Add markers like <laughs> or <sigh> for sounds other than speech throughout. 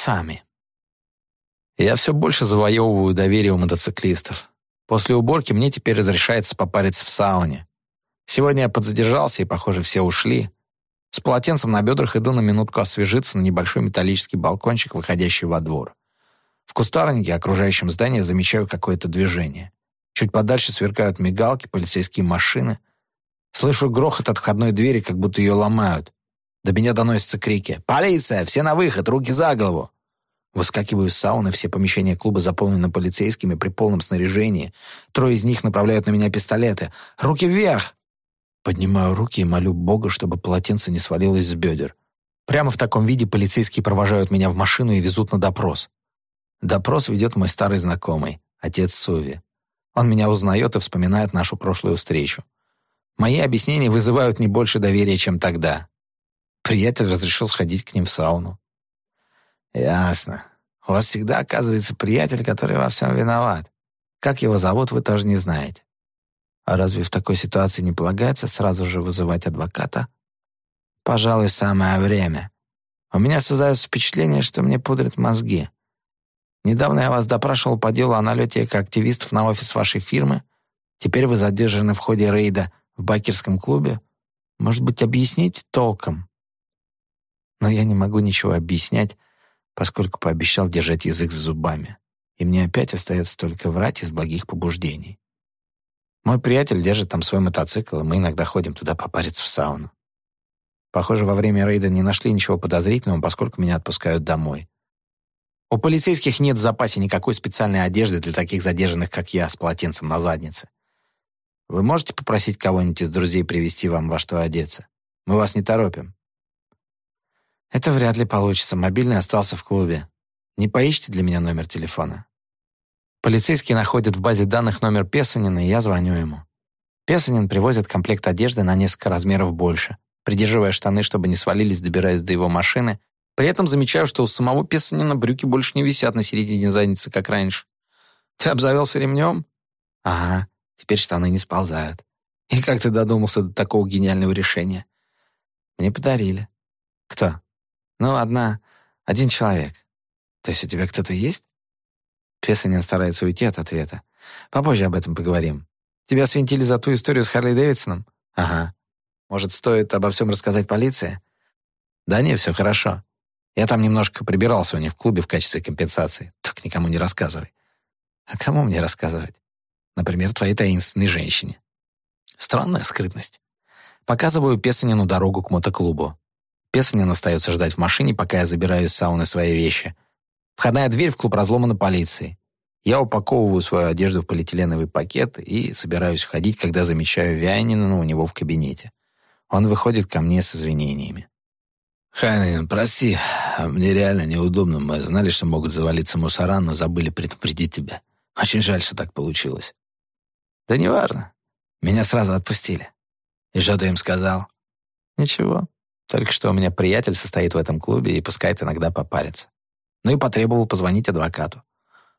сами. Я все больше завоевываю доверие у мотоциклистов. После уборки мне теперь разрешается попариться в сауне. Сегодня я подзадержался, и, похоже, все ушли. С полотенцем на бедрах иду на минутку освежиться на небольшой металлический балкончик, выходящий во двор. В кустарнике, окружающем здание, замечаю какое-то движение. Чуть подальше сверкают мигалки, полицейские машины. Слышу грохот от входной двери, как будто ее ломают. До меня доносятся крики «Полиция! Все на выход! Руки за голову!» Выскакиваю из сауны, все помещения клуба заполнены полицейскими при полном снаряжении. Трое из них направляют на меня пистолеты. «Руки вверх!» Поднимаю руки и молю Бога, чтобы полотенце не свалилось с бедер. Прямо в таком виде полицейские провожают меня в машину и везут на допрос. Допрос ведет мой старый знакомый, отец Суви. Он меня узнает и вспоминает нашу прошлую встречу. Мои объяснения вызывают не больше доверия, чем тогда. Приятель разрешил сходить к ним в сауну. «Ясно. У вас всегда оказывается приятель, который во всем виноват. Как его зовут, вы тоже не знаете. А разве в такой ситуации не полагается сразу же вызывать адвоката? Пожалуй, самое время. У меня создается впечатление, что мне пудрят мозги. Недавно я вас допрашивал по делу о налете активистов на офис вашей фирмы. Теперь вы задержаны в ходе рейда в байкерском клубе. Может быть, объясните толком? Но я не могу ничего объяснять, поскольку пообещал держать язык за зубами. И мне опять остается только врать из благих побуждений. Мой приятель держит там свой мотоцикл, и мы иногда ходим туда попариться в сауну. Похоже, во время рейда не нашли ничего подозрительного, поскольку меня отпускают домой. У полицейских нет в запасе никакой специальной одежды для таких задержанных, как я, с полотенцем на заднице. Вы можете попросить кого-нибудь из друзей привести вам во что одеться? Мы вас не торопим. Это вряд ли получится. Мобильный остался в клубе. Не поищите для меня номер телефона. Полицейские находят в базе данных номер Песанина, и я звоню ему. Песанин привозит комплект одежды на несколько размеров больше, придерживая штаны, чтобы не свалились, добираясь до его машины. При этом замечаю, что у самого Песанина брюки больше не висят на середине задницы, как раньше. Ты обзавелся ремнем? Ага, теперь штаны не сползают. И как ты додумался до такого гениального решения? Мне подарили. Кто? Ну, одна, один человек. То есть у тебя кто-то есть? Песанин старается уйти от ответа. Попозже об этом поговорим. Тебя свинтили за ту историю с Харли Дэвидсоном? Ага. Может, стоит обо всем рассказать полиции? Да не, все хорошо. Я там немножко прибирался у них в клубе в качестве компенсации. Только никому не рассказывай. А кому мне рассказывать? Например, твоей таинственной женщине. Странная скрытность. Показываю Песанину дорогу к мотоклубу. Песанин остается ждать в машине, пока я забираю из сауны свои вещи. Входная дверь в клуб разломана полицией. Я упаковываю свою одежду в полиэтиленовый пакет и собираюсь уходить, когда замечаю Вянина у него в кабинете. Он выходит ко мне с извинениями. «Хайнин, прости, мне реально неудобно. Мы знали, что могут завалиться мусора, но забыли предупредить тебя. Очень жаль, что так получилось». «Да неважно. Меня сразу отпустили». «И что ты им сказал?» «Ничего. Только что у меня приятель состоит в этом клубе и пускает иногда попариться. Ну и потребовал позвонить адвокату.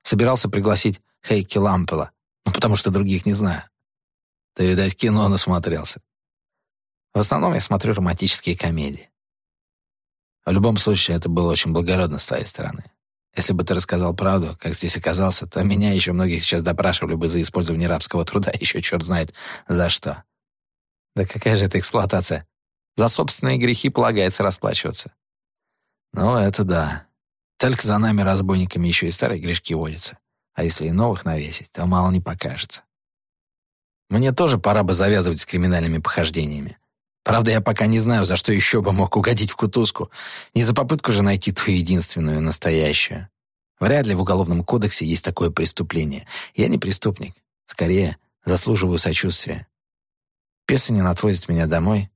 Собирался пригласить Хейки Лампела, ну потому что других не знаю. Ты, видать, кино насмотрелся. В основном я смотрю романтические комедии. В любом случае, это было очень благородно с твоей стороны. Если бы ты рассказал правду, как здесь оказался, то меня еще многие сейчас допрашивали бы за использование рабского труда, <laughs> еще черт знает за что. Да какая же это эксплуатация? За собственные грехи полагается расплачиваться. Ну, это да. Только за нами, разбойниками, еще и старые грешки водятся. А если и новых навесить, то мало не покажется. Мне тоже пора бы завязывать с криминальными похождениями. Правда, я пока не знаю, за что еще бы мог угодить в кутузку. Не за попытку же найти ту единственную, настоящую. Вряд ли в Уголовном кодексе есть такое преступление. Я не преступник. Скорее, заслуживаю сочувствия. Песанин отвозит меня домой,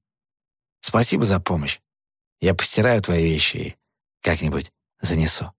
Спасибо за помощь. Я постираю твои вещи и как-нибудь занесу.